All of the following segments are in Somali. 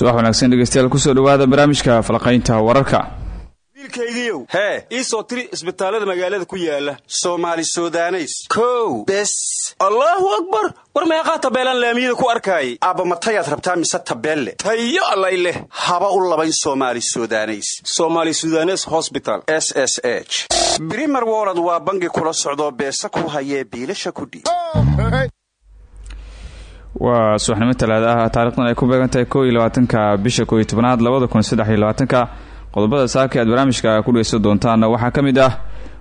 subax wanaagsan dhegeystayaal ku soo dhawaada barnaamijka falaqaynta wararka. Wiilkaygiiow hee ii soo tiri isbitaallada magaalada ku yaalla soomaali sudaneys. Kow bes. Allaahu akbar! War meeqaa tabeelaan laamiyada ku arkaayay aabba matayaad rabtaa mise tabeelle? Tayo allay leh. Haba u labayn soomaali sudaneys. Somaali sudanes hosbital s s h. Brimer wolod waa bangi kula socdoo beesa ku hayee biilasha kudhiib waa subaxnimo talaada ah taarikhdan ay ku beegantahay koo iyo labaatanka bisha kooiyo tobanaad labada kun labaatanka. Qodobada saaka aad barnaamijka ku dhegeysan doontaan waxaa ka mid ah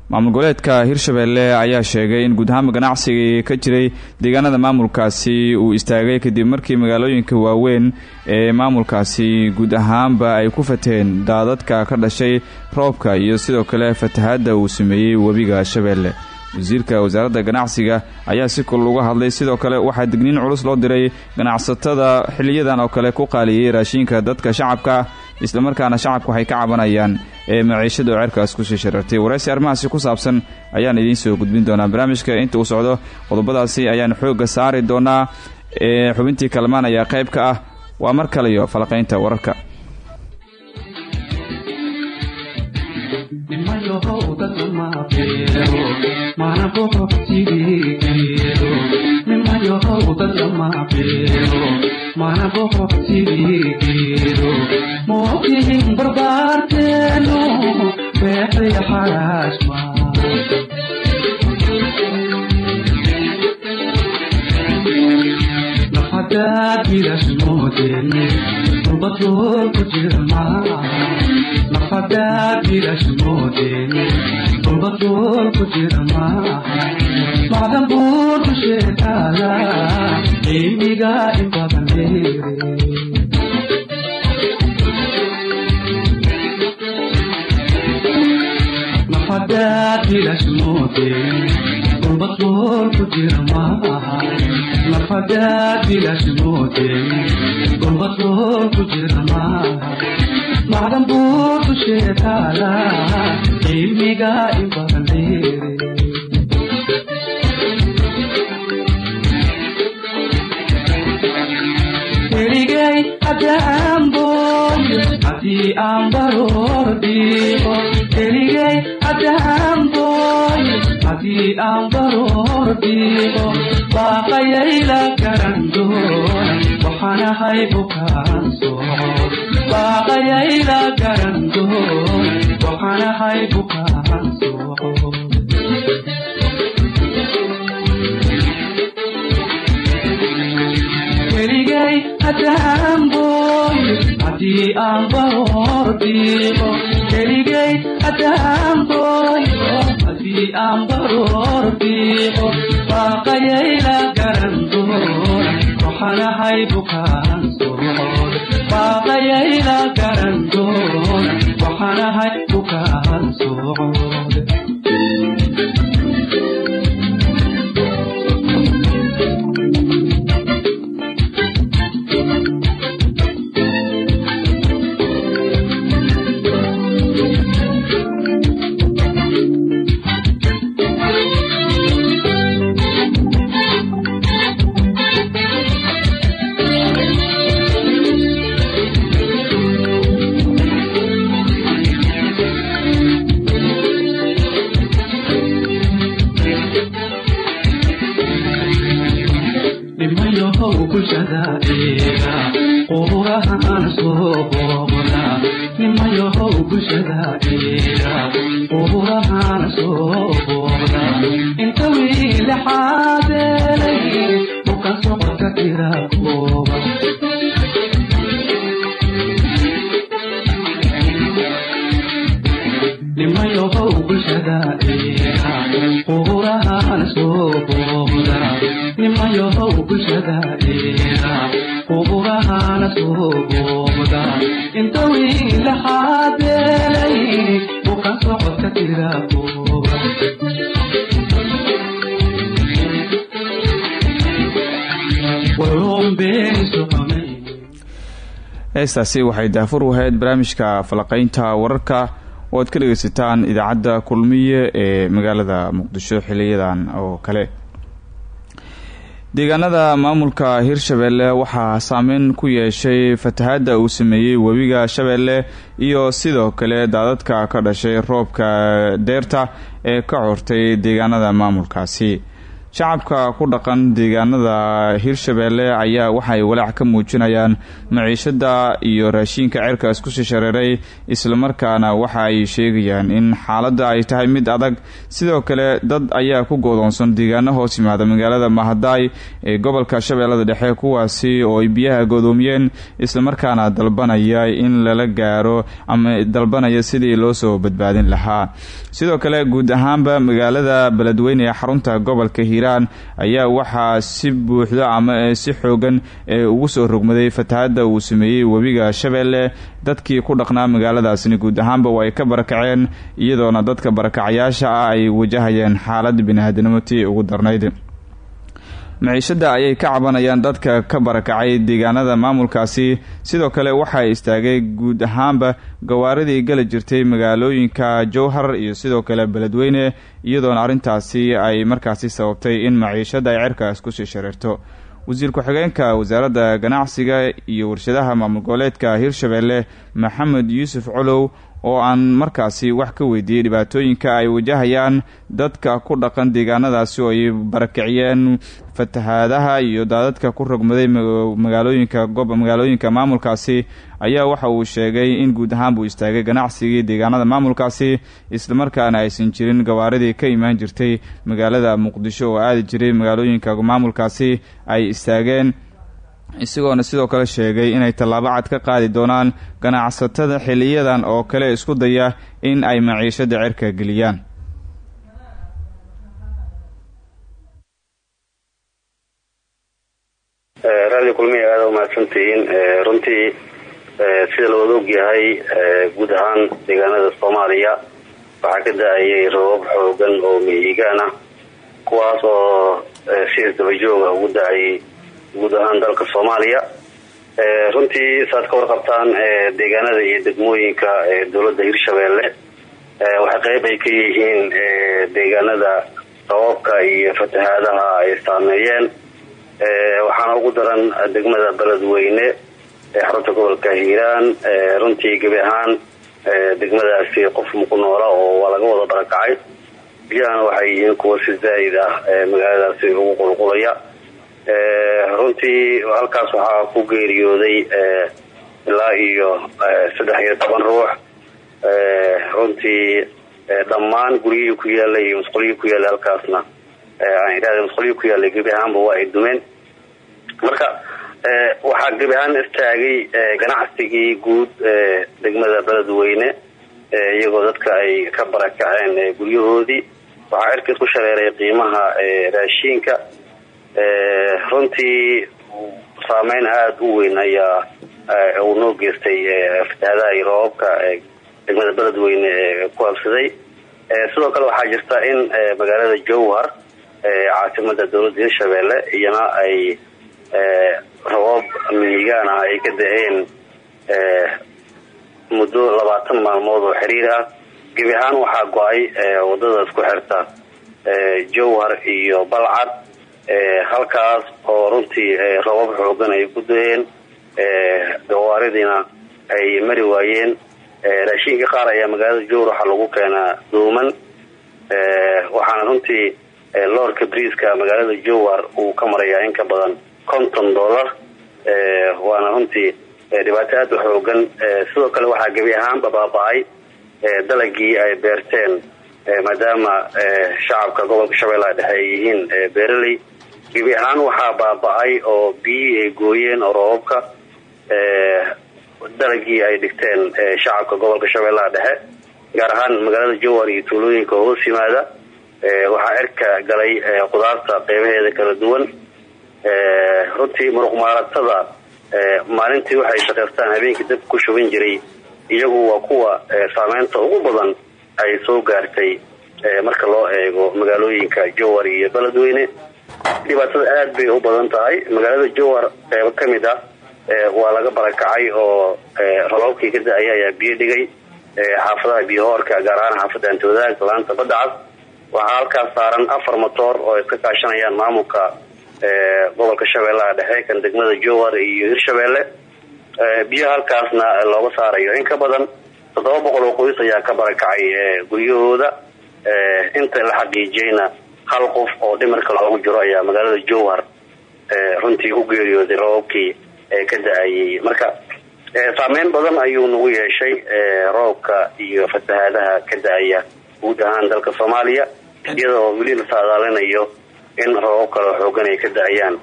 maamul goboleedka hirshabelle ayaa sheegay in guud ahaanba ganacsigii ka jiray deegaanada maamulkaasi uu istaagay kadib markii magaalooyinka waaweyn ee maamulkaasi guud ahaanba ay ku fateen daadadka ka dhashay roobka iyo sidoo kale fatahaadda uu sameeyey webiga shabeelle wasiirka wasaaradda ganacsiga ayaa si kul uga hadlay. Sidoo kale waxaa digniin culus loo diray ganacsatada xiliyadan oo kale ku qaaliyey raashiinka dadka shacabka islamarkaana shacabku waxay ka cabanayaan ee maciishada oo cerkaas ku sii sharartay waraysi arrimahaasi ku saabsan ayaan idiin soo gudbin doonaa. Barnaamijka inta uu socdo qodobadaasi ayaan xoogga saari doonaa. Ee xubintii kalmaan ayaa qayb ka ah. Waa mar kaleyo falaqaynta wararka mookihin barbaarteenu beexay xaraashma nafadaad wiilashmoodeen dulbadool ku jirma nafadaad wiilashmoodeen dulbadool ku jirma macdan buur ku sheekaada cilmiga in badan dheere nafadaad wiilashmoodeen dulbadool ku jirma nafadaad wiilashmoodeen dulbadool ku jirma macdan buur ku sheekaada cilmiga in badan dheere keligay haddaan booyo haddii aan baroor dhiiqo keligay haddaan booyo haddii aan baroor dhiiqo baaqayayla garan doona waxaan ahay bukaan socod baaqayayla garan doona waxaan ahay bukaan socod keligay haddaan booyo haddii aan baroor dhiiqo keligay haddaan booyo haddii aan baroor dhiiqo baaqayayla garan doona waxaan ahay bukaan socod baaqayayla garan doona waxaan ahay bukaan socod heestaasi waxay daafur u ahayd barnaamijka falaqaynta wararka. Oo aad ka dhegeysataan idaacadda kulmiye ee magaalada muqdisho xiliyadan oo kale deegaanada maamulka hirshabeelle waxaa saameyn ku yeeshay fatahaadda uu sameeyey webiga shabeelle iyo sidoo kale daadadka ka dhashay roobka deerta ee ka cortay deegaanada maamulkaasi shacabka ku dhaqan deegaanada hirshabeelle ayaa waxay walaac ka muujinayaan maciishada iyo raashiinka cerkaas ku sii shareeray islamarkaana waxa ay sheegayaan in xaaladda ay tahay mid adag. Sidoo kale dad ayaa ku goodoonsan deegaano hoos yimaada magaalada mahadaay ee gobolka shabeellada dhexe kuwaasi oo ay biyaha goodoomiyeen islamarkaana dalbanaya in lala gaaro ama dalbanaya sidii loo soo badbaadin lahaa. Sidoo kale guud ahaanba magaalada beledweyne ee xarunta gobolka hiiraan ayaa waxaa si buuxda ama si xoogan ee ugu soo rogmaday fatahadda uu sameeyey webiga shabeelle dadkii ku dhaqnaa magaaladaasni guud ahaanba waa ay ka barakaceen iyadoona dadka barakacayaasha ah ay wajahayeen xaalad bini-aadnimo tii ugu darnayd maciishada ayay ka cabanayaan dadka ka barakacay deegaanada maamulkaasi. Sidoo kale waxaa istaagay guud ahaanba gawaaridii gala jirtay magaalooyinka jowhar iyo sidoo kale beledweyne iyadoona arrintaasi ay markaasi sababtay in maciishada ay cerkaas ku sii shareerto. Wasiir ku-xigeenka wasaaradda ganacsiga iyo warshadaha maamul goboleedka hirshabeelle maxamed yuusuf colow oo aan markaasi wax ka weydiiyey dhibaatooyinka ay wajahayaan dadka ku dhaqan deegaanadaasi oo ay barakiciyeen fatahaadaha iyo daadadka ku rogmaday magaalooyinka gob magaalooyinka maamulkaasi. Ayaa waxa uu sheegay in guud ahaan buu istaagay ganacsigii deegaanada maamulkaasi islamarkaana aysan jirin gawaaridii ka imaan jirtay magaalada muqdisho oo aadi jiray magaalooyinka maamulkaasi ay istaageen isagoona sidoo kale sheegay inay tallaabo cad ka qaadi doonaan ganacsatada xiliyadan oo kale isku daya in ay maciishada cerka geliyaan. Radio kulmiya aada umahadsantihiin runtii sida lawada ogyahay guud ahaan deegaanada soomaaliya waxaa ka da'ayay roobab xoogan oo mihigaan ah kuwaas oo si isdabajooga ugu da'ayay guud ahaan dalka soomaaliya. Runtii saaad ka warqabtaan deegaanada iyo degmooyinka dowladda hirshabeelle waxay qeyb ay ka yihiin deegaanada roobabka iyo fatahaadaha ay saameeyeen. Waxaana ugu daran degmada beledweyne ee xarunta gobolka hiiraan. Runtii gebi ahaan degmadaasi qof muku noola oo waa laga wada barakacay biyahana waxay yihiin kuwa si zaa'id ah magaaladaasi ugu qulqulaya runtii halkaas waxaa ku geeriyooday ilaa iyo saddex iyo toban ruux. Runtii dhammaan guryihii ku yaalay iyo musqulihii ku yaalay halkaasna. Aan idhahda musqulihii ku yaalay gebi ahaanba waa ay dumeen. Marka waxaa gebi ahaan istaagay ganacsigii guud degmada beledweyne iyagoo dadka ay ka barakaceen guryahoodii. Waxaa cirkiis ku shareeray qiimaha raashiinka runtii saameyn aada u weyn ayaa uu noo geystay fatahaadaha iyo roobabka degmada beledweyne ku habsaday sidoo kale waxaa jirta in magaalada jowhar caasimada dowladda hirshabeelle iyana ay roobab mihigaan ah ay ka da'een muddo labaatan maalmood oo xiriir ah. Gebi ahaan waxaa go'ay waddada isku xirta jowhar iyo balcad halkaas oo runtii roobab xoogan ay ku da'een gawaaridiina ay mari waayeen. Raashiinka qaar ayaa magaalada jowhar waxaa lagu keenaa duuman waxaana runtii loorka briiska magaalada jowhar uu ka marayaa in ka badan konton dollar. Waana runtii dhibaato aada u xoogan. Sidoo kale waxaa gebi ahaanba baaba-ay dalagii ay beerteen maadaama shacabka gobolka shabeellaha dhexe ay yihiin beeraley gebi ahaan waxaa baaba-ay oo biyihii ay gooyeen oo roobabka dalagii ay dhigteen shacabka gobolka shabeellaha dhexe gaar ahaan magaalada jowhar iyo tuulooyinka hoos yimaada. Waxaa cirka galay qudaarta qeybaheeda kala duwan. Runtii muruqmaalatada maalintii waxay shaqaystaan habeenkii dabka ku shuban jiray iyagu waa kuwa saameynta ugu badan ay soo gaartay marka loo eego magaalooyinka jowhar iyo beledweyne dhibaatada aada bay u badan tahay. Magaalada jowhar qeybo ka mid ah waa laga barakacay oo roobabkii ka da'aya ayaa biyo dhigay. Xaafadaha biyohoorka gaar ahaan xaafadda antoodaag laanta badda cas waxaa halkaas saaran afar motoor oo iska kaashanayaan maamulka gobolka shabeellaha dhexe kan degmada jowhar iyo hirshabeelle biyaha halkaasna looga saarayo. In ka badan toddoba boqol oo qoys ayaa ka barakacay guryahooda. Inta la xaqiijiyeyna hal qof oo dhimarka loogu jiro ayaa magaalada jowhar runtii ku geeriyooday roobabkii ka da'ayay. Marka saameyn badan ayuu nagu yeeshay roobka iyo fatahaadaha ka da'aya guud ahaan dalka soomaaliya iyadoo weli la saadaalinayo in roobab kaleo xoogan ay ka da'ayaan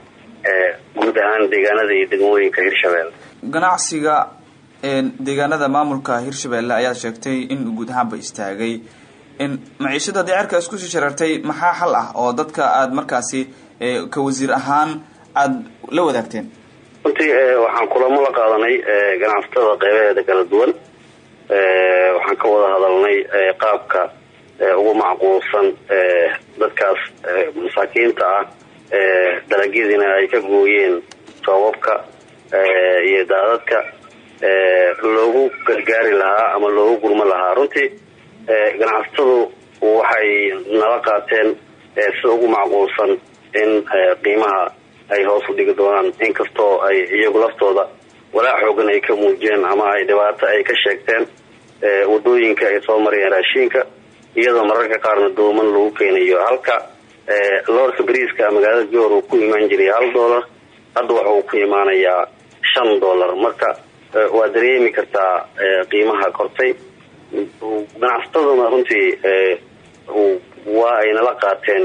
guud ahaan deegaanada iyo degmooyinka hirshabelle. Ganacsiga deegaanada maamulka hirshabelle ayaad sheegtay in guud ahaanba istaagay maciishada decerka isku sii sharartay maxaa xal ah oo dadka aada markaasi ka wasiir ahaan aada la wadaagteen? Runtii waxaan kulamo la qaadanay ganacsatada qeybaheeda kala duwan. Waxaan ka wada hadalnay qaabka ugu macquulsan dadkaas masaakiinta ah dalagyadiina ay ka gooyeen roobabka iyo daadadka loogu gargaari lahaa ama loogu gurmo lahaa. Runtii ganacsatadu waxay nala qaateen sida ugu macquulsan in qiimaha ay hoos u dhigi doonaan. Inkastoo ay iyagu laftooda walaa xoogan ay ka muujiyeen ama ay dhibaato ay ka sheegteen waddooyinka ay soo marayeen raashiinka iyadoo mararka qaarna dooman lagu keenayo. Halka loorka bariiska magaalada joor uu ku imaan jiray hal dollar hadda waxa uu ku imaanayaa shan dollar. Marka waa dareemi kartaa qiimaha kortay ganacsataduna runtii waa ay nala qaateen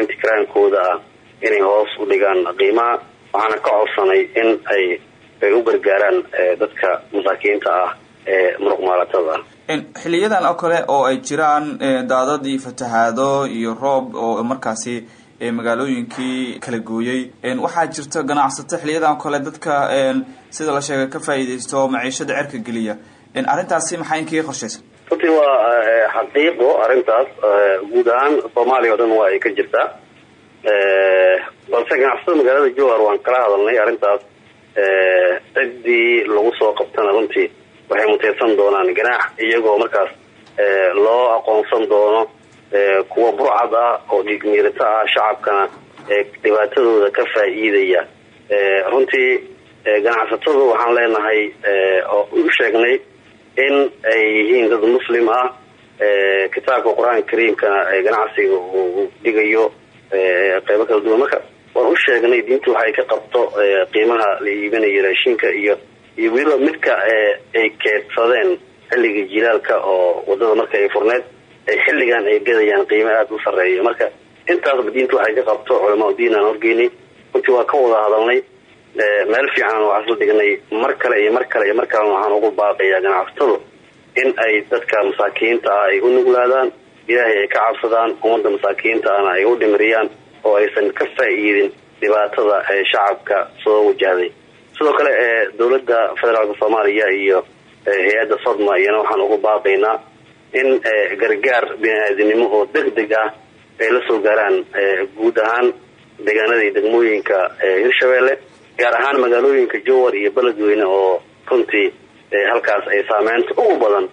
intikraankooda ah inay hoos u dhigaan qiimaha waxaana ka codsanay in ay u gargaaraan dadka masaakiinta ah ee muruqmaalatada xiliyadan oo kale oo ay jiraan daadad iyo fatahaado iyo roob oo markaasi magaalooyinkii kala gooyey waxaa jirta ganacsato xiliyadan oo kale dadka sida la sheegay ka faa'iidaysto maciishada cerka geliya arrintaasi maxaa inkaga qorshaysan runtii waa xaqiiqo arrintaas guud ahaan soomaaliya o dhan waa ay ka jirtaa balse ganacsatada magaalada jowhar waan kala hadalnay arrintaas. Ciddii lagu soo qabtana runtii waxay muteysan doonaan ganaax iyagoo markaas loo aqoonsan doono kuwa burcad ah oo dhiigmiirito ah shacabkana dhibaatadooda ka faa'iidaya. Runtii ganacsatadu waxaan leenahay oo u sheegnay in ay yihiin dad muslim ah kitaabka qur'aanka kariimkana ganacsiga uu dhigayo qeybo kala duwan. Marka waan u sheegnay diintu waxay ka qabto qiimaha la iibinayo raashinka iyo iyo weliba midka ay keedsadeen xilliga jilaalka oo waddada marka ay furneed ay xilligan ay gadayaan qiimo aada u sarreeya. Marka intaasba diintu waxay ka qabto culamaa diin aan horgeynay. Runtii waa ka wada hadalnay meel fiican waxaa isla dhignay mar kale iyo mar kale iyo mar kalena waxaan ugu baaqayaa ganacsatadu in ay dadka masaakiinta ah ay u nuglaadaan ilaahay ay ka cabsadaan ummadda masaakiinta ahna ay u dhimiriyaan oo aysan ka faa'iidin dhibaatada ee shacabka soo wajahday. Sidoo kale dowladda federaalka soomaaliya iyo hay'adda sodma iyana waxaan ugu baaqaynaa in gargaar bini-aadinimo oo deg deg ah ay la soo gaaraan guud ahaan deegaanada iyo degmooyinka hirshabelle gaar ahaan magaalooyinka jowar iyo beledweyne oo runtii halkaas ay saameynta ugu badan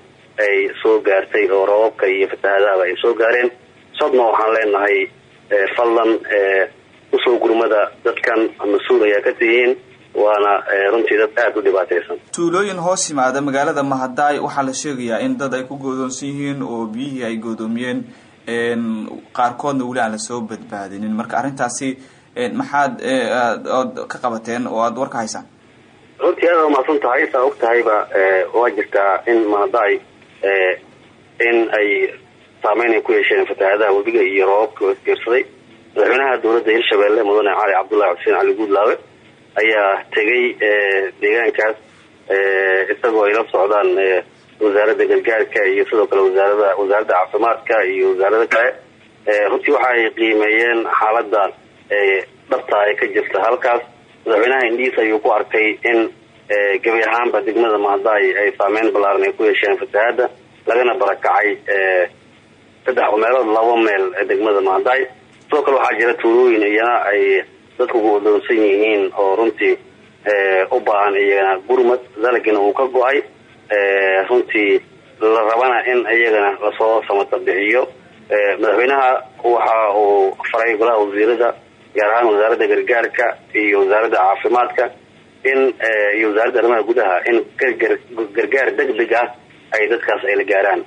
ay soo gaartay oo roobabka iyo fatahaadahaba ay soo gaareen. Sodma waxaan leenahay fadlan u soo gurmada dadkan mas'uul ayaa ka tihiin waana runtii dad aada u dhibaataysan. Tuulooyin hoos yimaada magaalada mahadaay. Waxaa la sheegayaa in dad ay ku goodoonsan yihiin oo biyihii ay goodoomiyeen qaarkoodna weli aan la soo badbaadinin. Marka arrintaasi maxaad ood ka qabateen oo aada warka haysaan runtii aada umahadsan tahay saa og tahayba waa jirtaa in mahadaay in ay saameyn ku yeesheen fatahaadaha webiga iyo roobabka oo isbiirsaday madaxweynaha dowladda hirshabelle mudane cali cabdullahi xuseen cali guudlaabe ayaa tegay deegaankaas isagoo ay la socdaan wasaaradda gargaarka iyo sidoo kale wasaarada wasaaradda caafimaadka iyo wasaarada kale. Runtii waxa ay qiimeeyeen xaaladda dhabta ay ka jirta. Halkaas madaxweynaha indhiis ayuu ku arkay in gebi ahaanba degmada mahadaay ay saameyn ballaaran ay ku yeesheen fatahaada lagana barakacay saddex meelood laba meel degmada mahadaay sidoo kale waxaa jira tuulooyin iyana ay dadku godoonsan yihiin oo runtii u baahan iyagana gurmad. Dalagina uu ka go'ay runtii la rabana in iyagana la soo samata bixiyo. Madaxweynaha waxa uu faray golaha wasiirada gaar ahaan wasaaradda gargaarka iyo wasaaradda caafimaadka in iyo wasaaradda arrimaha gudaha in gargaar deg deg ah ay dadkaas ay la gaaraan.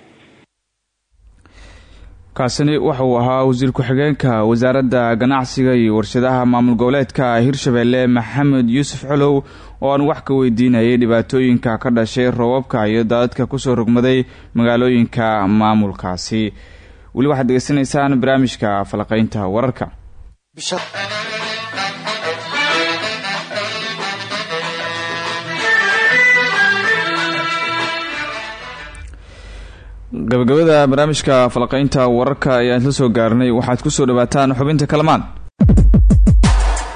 Kaasini waxa uu ahaa wasiir ku-xigeenka wasaaradda ganacsiga iyo warshadaha maamul goboleedka hirshabeelle maxamed yuusuf colow oo aan wax ka weydiinayay dhibaatooyinka ka dhashay roobabka iyo daadadka ku soo rogmaday magaalooyinka maamulkaasi. Weli waxaad degeysanaysaan barnaamijka falaqeynta wararka gabagabada barnaamijka falaqeynta wararka ayaan isla soo gaarnay. Waxaad ku soo dhawaataan xubinta kalamaan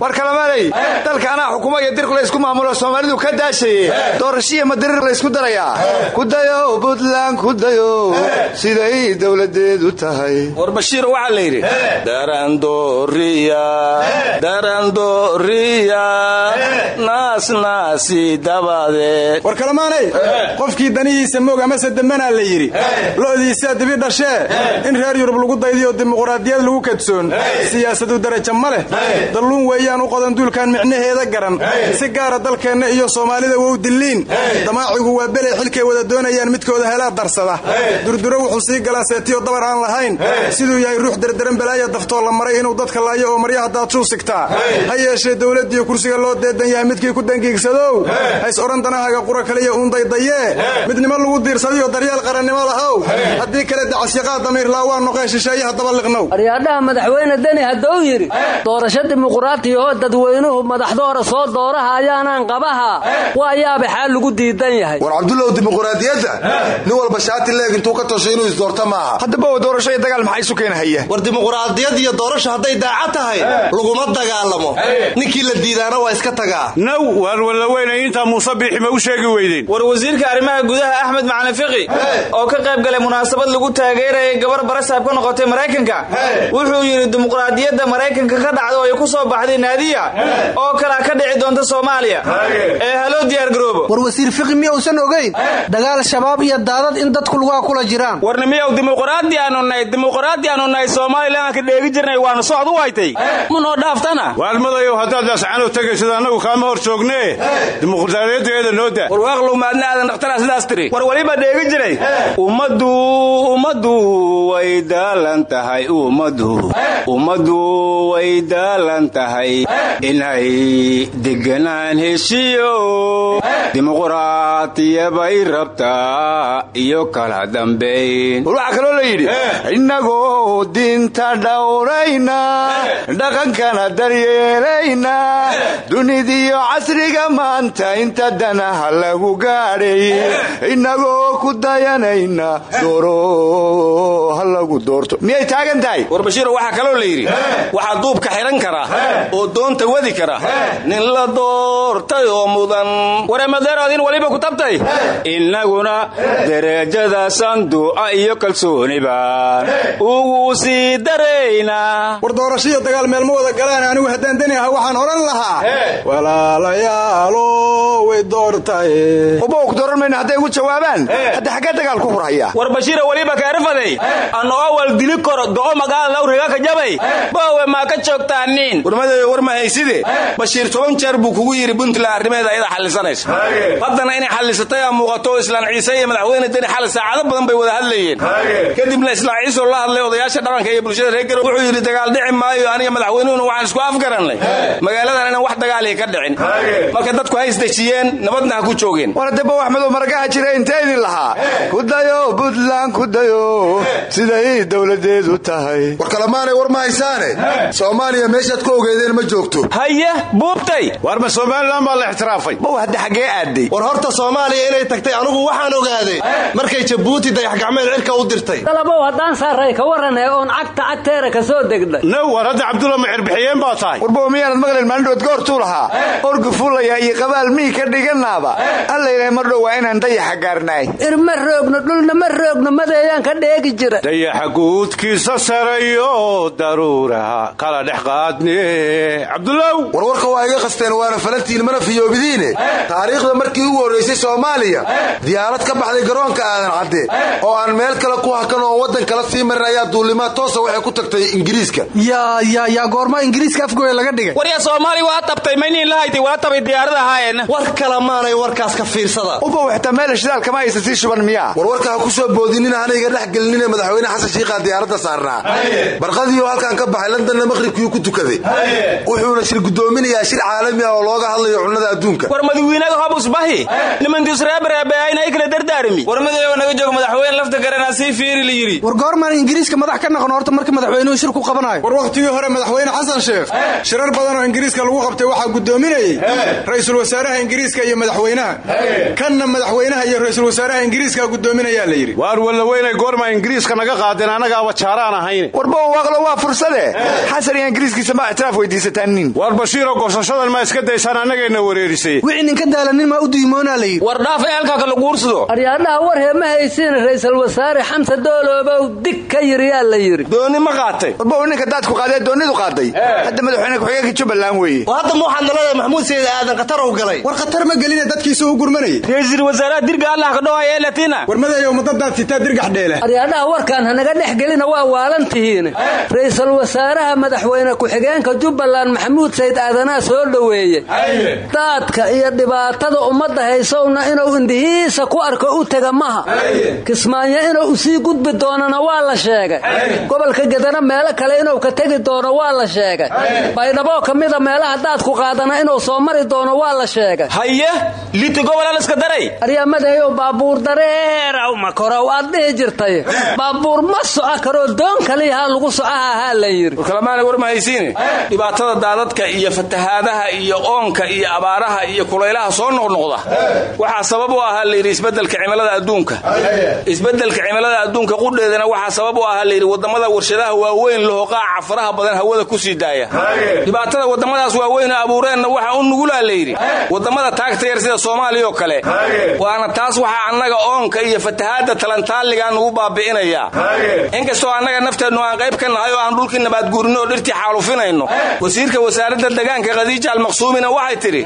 war kalamaanay dalka anaa xukuma iyo dirku laysku maamulo soomaalidu ka daashaye doorashiya madirir laysku darayaa kudayo buntland kudayo siday dowladeedu tahay. War bashiir waxaa la yidhi darandooriya darandooriya naasnaasi dabadeed. War kalamaanay qofkii danihiisa moog amase dembanaa la yidhi. Lo'diisaa dibi dhashee in reer yurub lagu daydiyo dimuquraadiyad lagu kadsoon siyaasadu daraja ma leh. Dalluun weeyaan u qodan duulkan micnaheeda garan. Si gaara dalkeenna iyo soomaalida wow dilliin. Damaacigu waa beley xilkay wada doonayaan midkooda helaa darsada. Durduro wuxuu sii galaa seetiyo dabar aan lahayn. Siduu yahay ruux derderan balaaya daftoo la maray inuu dadka laayo oo maryaha daadshuu sigtaa ha yeeshee dowladdiiyo kursiga loo deedan yahay midkii ku dangiigsadow hays odhan danahaga qura kaliya uundaydayee midnimo lagu diirsadayo daryeel qarannimo lahow haddii kale dacasyaqaa damiirlaa waa noqeen shisheeyaha dabaliqnow aryaadhaha madaxweyne deni hadduu yidhi doorasho dimuquraatiyahoo dadweynuhu madaxdoora soo dooraha ayaanaan qabaha waa yaaba xaal lagu diidan yahay. War cabdulow dimuquraadiyadda nin walba shaati leeg intuu ka tosho inuu isdoorto maaha. Haddaba doorasho iyo dagaal maxaa isu keenahaya war dimuquraadiyad iyo doorasho hadday daaca tahay laguma dagaalamo. Ninkii la diidaana waa iska tagaa. Naw waan wallaweynay intaa muuse biixi ma u sheegi weydeen. War wasiirka arrimaha gudaha axmed macalin fiqi oo ka qayb galay munaasabad lagu taageerayay gabar barasaab ka noqotay maraykanka wuxuu yidhi dimuqraadiyadda maraykanka ka dhacda oo ay ku soo baxday naadiya oo kalea ka dhici doonta soomaaliya. Ee haloo diyaargaroobo war wasiir fiqi miyausan ogayn dagaal shabaab iyo daadad in dadku lugaa kula jiraan. Warna miyaw dimuqraadi aanu nahay dimuqraadi aanu nahay soomaalilan aan ka dheegi jirnay waana socod u haytay munoo dhaaftana. Waalmadayow haddaad daascano tagaysad annagu kaama hor joognee dimuqraadiyadeeda noo da war waaqlow maadna aadan dhakhtaraa sidaas tiri. War weliba dheegi jiray. Ummaddu ummaddu way daalan tahay ummaddu ummaddu way daalan tahay inay deganaan heshiyo dimuqraatiya bay rabtaa iyo kala dambayn war waxaa kaloo la yidhi innagoo diinta dhowrayna dhaqankana daryeelayna. Dunidiyo casriga maanta inta danaha lagu gaadhay. Innagoo ku dayanayna dooro ha lagu doorto. Miyay taagan tahay? War bashiiro waxaa kaloo la yidhi waxaa duubka xihan kara oo doonta wadi kara. Nin la doortay oo mudan waremadeeroodin weliba ku tabtay. Innaguna derajada sanduuca iyo kalsooni baan ugu sii daraynaa war doorashiyo dagaal meel ma wada galaan anigu haddaan deni aha waxaan odhan lahaa. Walaalayaalo way doortaye uba ku dooran mayna hadday ugu jawaabaan? Hadda xaggee dagaal ku hurhaya war bashiira weliba kaarifaday anno awal dili koro go'o magaala lawriga ka jabay. Boowe maa ka joogtaa nin warmadeeyo war ma hayside? Bashiir toban jeer buu kugu yidhi puntland arrimeeda ayada xallisanaysa. Haddana inay xallisatay aa muuqato islaan ciise iyo madaxweyne deni xali saacado badan bay wada hadlayeen. Kadibna islaan ciisoo la hadlay odayaasha dhaqanka iyo bulshada reer garow wuxuu yidhi dagaal dhici maayo aniga madaxweynuhuna waxaan isku afgarannay magaaladan inaan wax dagaaliya ka dhicin. Marka dadku ha isdejiyeen nabadna ha ku joogeen war deba wax madow maragaha jira intee idin lahaa kudayo puntland kudayo siday dowladeedu tahay. War kalamaanay war ma haysaane. Soomaaliya meeshaad ku ogeedeen ma joogto. Haye buubtay. War ma somalilan baa la ixtiraafay. Bow hadda xaggee aaday war horta soomaaliya inay tagtay anugu waxaan ogaaday markay jabuuti dayaxgacmeed cirka u dirtay. Dalabow haddaan saaray ka warranee oon cagta cagteera ka soo degdhay now war hadda cabdulla ma cirbixiyeen baa tahay. Warbow miyaanad maqlin maalindhood goortuu lahaa. Orgi fuulaya iyo qabaal mii ka dhiganaaba alla ilahay mar dhow waa inaan dayaxa gaarnaay irma roogno dhulna ma roogno madeeyaan ka dheegi jira. Dayaxa guudkiisa sarayo daruuraha kala dhex qaadne. Cabdulow warwarka waa iga qasteen waana falantiin mana fiyoobidiine. Taariikhda markii ugu horraysay soomaaliya diyaarad ka baxday garoonka aadan cadde oo aan meel kale ku hakan oo waddan kala sii marin ayaa duulimaad toosa waxay ku tagtay ingiriiska. Yaa yaa yaa goorma ingiriiska afgooya laga dhigay. Warya soomaali waa tabtay mayniin la haytay waa tabay diyaarada ahaayeen war kala maanay warkaas ka fiirsada. Uba waxtaa meela shidaalkama aysa sii shuban miyaa warwarka ha ku soo boodinina hana iga dhex gelinine madaxweyne xasan shiiqaa diyaaradda saarnaa. Barqadiioo halkan ka baxay londonna maqhribkiiu ku tukaday. Wuxuuna shir guddoominayaa shir caalami ah oo looga hadlayo cunnada adduunka. War madawiinaga hobusbahi nimantiisreebareebeayna kala dardaarmi. War madayo naga joog madaxweyne lafta garanaa sii fiiri la yidhi. War goormaan ingiriiska madax ka naqon horta marka madaxweynuhu shir ku qabanayo. War wakhtigii hore madaxweyne xasan sheekh shirar badan oo ingiriiska lagu qabtay waxaa guddoominayey. Ra'iisul wasaaraha ingiriiska iyo madaxweynaha. Kanna madaxweynaha iyo ra'iisul wasaaraha ingiriiska guddoominayaa la yidhi. Waar wallaweynay goorma ingiriiska naga qaadeen annagaaba jaaraan ahayn warbow waaqlo waa fursade. Xasan iyo ingiriiskiisa ma ictiraaf weydiisataan nin. Waar bashiiroo goosashadan ma iska daysaan annagayna wareerisay. Wixii ninka daalanin maa u duymoonaa la yidhi. War dhaaf eelka kala guursado aryaadhaha war hee ma haysiin ra'iisul wasaare xamse dooloobow dig ka yiriyaa la yidhi. Dooni ma qaatay. Warbow ninka daadku qaadee doonidu qaaday. Hadda madaxweyne ku-xigeenka jubbaland weeye. Hadda muuxaad nalada maxamuud sayid aadan khatar u galay. War khatar ma geline dadkiisu u gurmanayay ra'iisul wasaaraha dirga allah ka dhawaya ee latina war madayow madadaad sitaa dirgax dheele. Aryaadhaha warkaan hanaga dhex gelina waa waalan tihiin. Ra'iisul wasaaraha madaxweyne ku-xigeenka jubbaland maxamuud sayd aadanaa soo dhoweeye daadka iyo dhibaatada ummadda haysowna inuu indhihiisa ku arko u tega maha. Kismaayo inuu u sii gudbi doonana waa la sheegay. Gobolka gedana meelo kale inuu ka tegi doono waa la sheegay. Baydhaboo ka mida meelaha daadku qaadana inuu soo mari doono waa la sheegay haye liti gobolaan iska daray. Aryamadayow baabuur dareeraw makorow aad dhihi jirtay. Baabuur ma soco karoo doon kaliyahaa lagu socaha ahaa la yidhi. Warkalamaana war ma haysiine dhibaatada daadadka iyo fatahaadaha iyo oonka iyo abaaraha iyo kulaylaha soo noqnoqda waxaa sabab u ahaa layidhi isbeddelka cimilada adduunka. Isbeddelka cimilada adduunka qudheedana waxaa sabab u ahaa layidhi waddamada warshadaha waaweyn lahoqaaca faraha badan hawada ku sii daaya. Dhibaatada wadamadaas waaweyn abuureenna waxaa u nugulaa layidhi waddamada taagta yar sida soomaaliya oo kale. Waana taas waxaa annaga oonka iyo fatahaadda talantaaligaa nugu baabi'inaya. Inkastoo annaga nafteennu aan qayb ka nahay oo aan dhulkii nabaadguurino oo dhirtii xaalufinayno wasiirka wasaaradda degaanka khadiija almaqsuumina waxay tidhi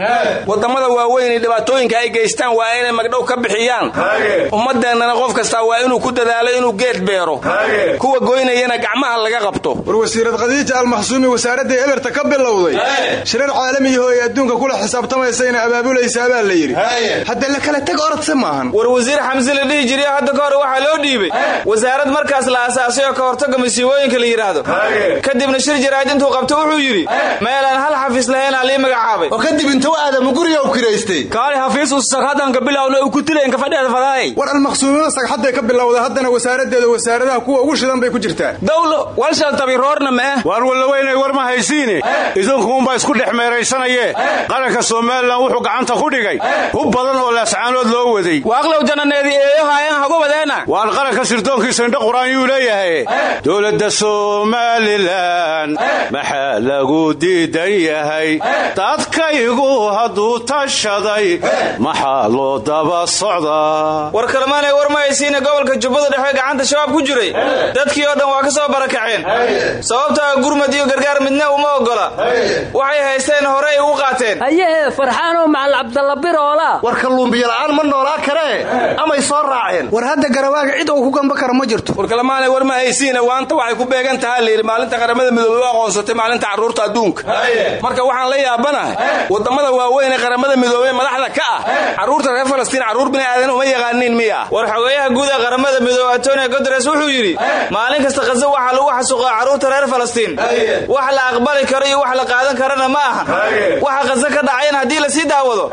waddamada waaweyn dhibaatooyinka ay geystaan waa inay magdhow ka bixiyaan. Ummadeennana qof kastaa waa inuu ku dadaalo inuu geed beero. Kuwa goynayana gacmaha laga qabto. War wasiirad khadiija almaxsuumi wasaaradday eberta ka bilowday shirar caalamiyaho ay adduunka kula xisaabtamaysayna abaabulaysaa baa la yidhi. Hadda la kala teg orodse maahan. War wasiir xamse la dhihi jiriyo hadda ka hore waxaa loo dhiibay. Wasaarad markaas la asaasay oo ka hortaga masiibooyinka la yidhaahdo kadibna shir jaraa'id intuu qabto wuxuu yidhi meelaan hal xafiis lahaynaa lii magacaabay. Oo kadib intuu aadamu guriga u kiraystay. Kaali xafiis u sagxadanka bilowna uu ku tilaynka fadheeda fadaay war almaqsuumina sagxadday ka bilowda haddana wasaaradeeda wasaaradaha kuwa ugu shidan bay ku jirtaa. Dawlo walshal tabiroorna mee waar wallaweynay war ma haysiine. Idinkuunbaa isku dhex qaranka somalilan wuxuu gacanta ku dhigay. Hub badan oo laascaanood loo waday. Waaqlow jananeedi eeyohaayeen hagu wadeena waan qaranka sirdoonkiisa indho qur'aan yuu leeyahay. Dowladda somalilan maxaa lagu diidan yahay dadkaygu hadduu tashaday maxaa loo daba socdaa war kalmaanay war ma haysiine gobolka jubbada dhexe gacanta shabaab ku jiray. Dadkii oo dhan waa ka soo barakaceen. Sababtaa gurmad iyo gargaar midna uma oggola waxay haysteen horey ugu qaateen. Hayehee farxaanoo macal cabdalla biroola war kalluumbiyola'aan ma noolaa karee amay soo raaceen. War hadda garawaaga cid uu ku gamba kara ma jirto. War kalmaanay war ma haysiine waanta waxay ku beegan tahaa layidhi maalinta qaramada midoobey u aqoonsatay maalinta carruurta adduunka. Marka waxaan la yaabanahay waddamada waaweyn ee qaramada midoobey madaxda ka ah carruurta reer falastiin carruur bini aadan uma yaqaaniin miya. War xogeeyaha guud ee qaramada midoobe antonio guteres wuxuu yidhi maalin kasta khazo waxaa lagu xasuuqaa carruurta reer falastiin. Wax la aqbali karo iyo wax la qaadan karana ma aha. Waxa khazo ka dhacayn haddii la sii daawado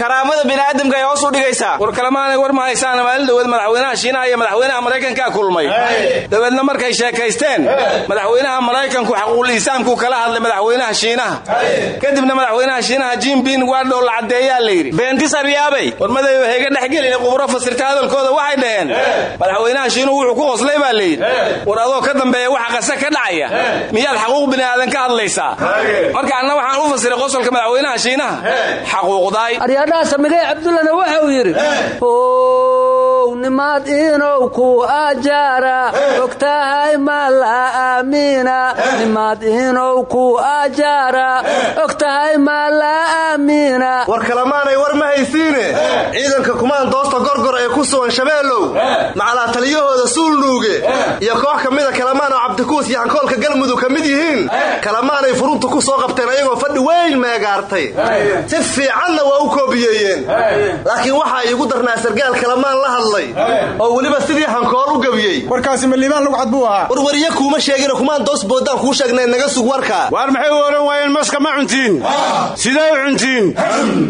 karaamada bini'aadamka ay hoos u dhigaysaa war kalemaanay war ma haysaana maalin dhaweed madaxweynaha shiinaha iyo madaxweynaha maraykankaa kulmay. Dabeedna markay sheekaysteen madaxweynaha maraykanku xaquuliisaamku kala hadlay madaxweynaha shiinaha. Kadibna madaxweynaha shiinaha jimbin waadhow la caddeeyaa layidhi yidhi beentisaryaabay war madayba hayga dhexgelin quburo fasirta hadalkooda waxay dhaheen. Madaxweynaha shiinuhu wuxuu ku qoslay baa layidhi war adoo ka dambeeya waxa qase ka dhacaya miyaad xaquuq bini aadan ka hadlaysaa. Marka anna waxaan u fasiray qosolka madaxweynaha shiinaha xaquuqdaay aryaadhaha samigay cabdullana waxa uu yidhi? Ow nimaad inow ku ajaara. Ogtahay ma la aamiina nimaad inow ku ajaara. Ogtahay ma la aamiina war kalamaanay war ma haysiine. Ciidanka kumaan doosta gorgor ee ku sugan shabeellow macalaa taliyahooda suulnuuge iyo koox ka mida kalamaan oo cabdikuus iyo hankoolka galmudug ka mid yihiin. Kalamaanay furunta ku soo qabteen ayagoo fadhi weyn meegaartay. Si fiicanna waa u koobiyeeyeen. Laakiin waxaa iigu darnaa sargaal kalamaan la hadlay. Oo weliba sidii hankool u gebiyey warkaasi ma liibaan lugcad buu ahaa. Warwariye kuuma sheegina kumaan doos boodaan kuu sheegnay naga sug warka. Waar maxay u waayeen maska ma cuntiin? Siday u cuntiin?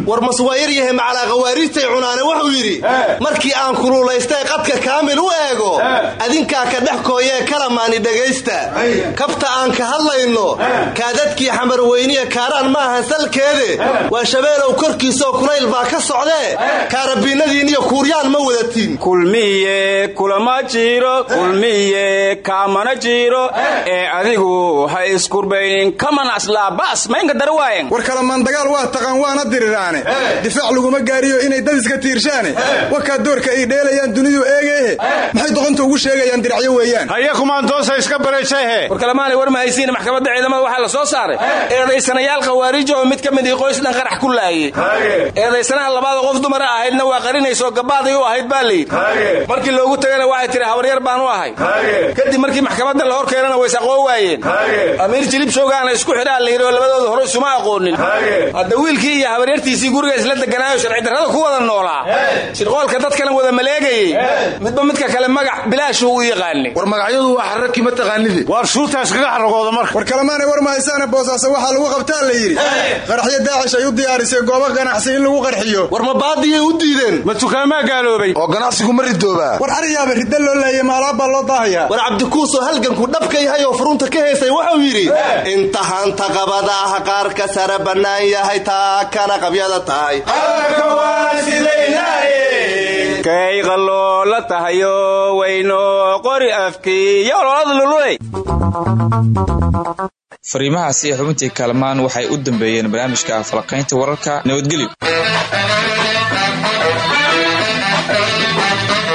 War mas waa yaryahay macalaa khawaariijtay cunaane wuxuu yidhi markii aan kululaystay qadka kaamil u eego. Adinkaa ka dhex kooyee kalamaani dhegaysta. Kabta aan ka hadlayno kaadadkii xamarweyniya kaaraan maahan salkeede. Waa shabeelow korkiisaoo kulayl baa ka socdee. Kaarabiinadiin iyo kuuryaan ma wadatiin kulmiye kulama jiro kulmiye kaamana jiro. Ee adigu ha iskurbayn kaman aslaabaas maynka dara waayen war kalamaan dagaal waa taqaan waana diriraane. Difaac laguma gaariyo inay dad iska tiirshaane. Wakaa doorka ay dheelayaan dunidu eegeehe maxay doqonta ugu sheegayaan diracyo weeyaan? Haye kumaandoosa iska baraysahe war kalemaanay war ma haysiina maxkamadda ciidamada waxaa la soo saaray. Eedaysanayaal khawaariij oo mid ka midii qoys dhan qarax ku laayey eedaysanaha labaada qof dumara ahaydna waa qarinaysoo gabaaday u ahayd baa layidhi markii loogu tagana waxay tihi habaryar baan u ahay. Kadib markii maxkamadda la hor keenana waysaqoo waayeen. Amiir jilib shoogaana isku xidhaa layidhi oo labadooda hore isuma aqoonin. Hadda wiilkii iyo habaryartiisii guriga isla deganaayo sharci darrada ku wada noolaa. Shirqoolka dadkana wada maleegayey. Midba midka kale magac bilaashuu u yaqaanay. War magacyadu waa xararkii ma taqaanidi waar shuurtaas kaga xaragooda marka. War kalemaanay war mahaysaane boosaaso waxaa lagu qabtaa la yidhi. Qaraxyo daacish ay u diyaarisay goobo ganacsi in lagu qarxiyo. War ma baadiyay u diideen? Ma tukaamaa gaaloobay oo ganacsigu ma ridoobaa war ariyaaba ridda loo leeyay maalaabbaa loo daahaya war cabdikuusoo halganku dhabka yahay oo furunta ka heysay wuxuu yidhi intahaanta qabadaah qaarka sare bannaan yahay taa kana qabyada tahay. Kay qalloola tahayo wayno qori afkii yo ololada lululay fariimahaasi xubintii kaalmaan waxay u dambeeyeen barnaamijka falaqaynta wararka nabadgelyo Thank you.